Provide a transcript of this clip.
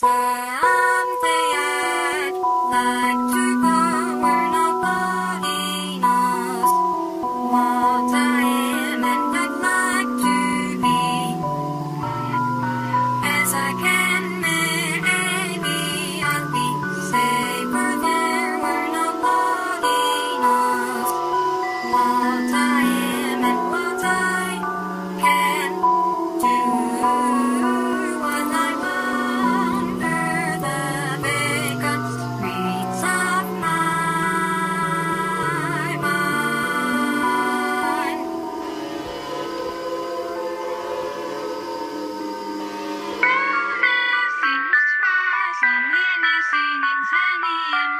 Tchau! 思念在你眼。